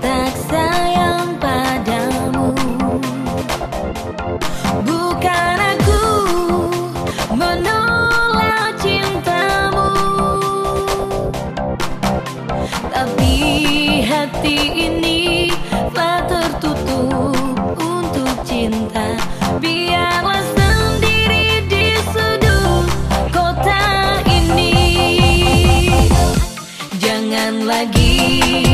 Backside. Lagi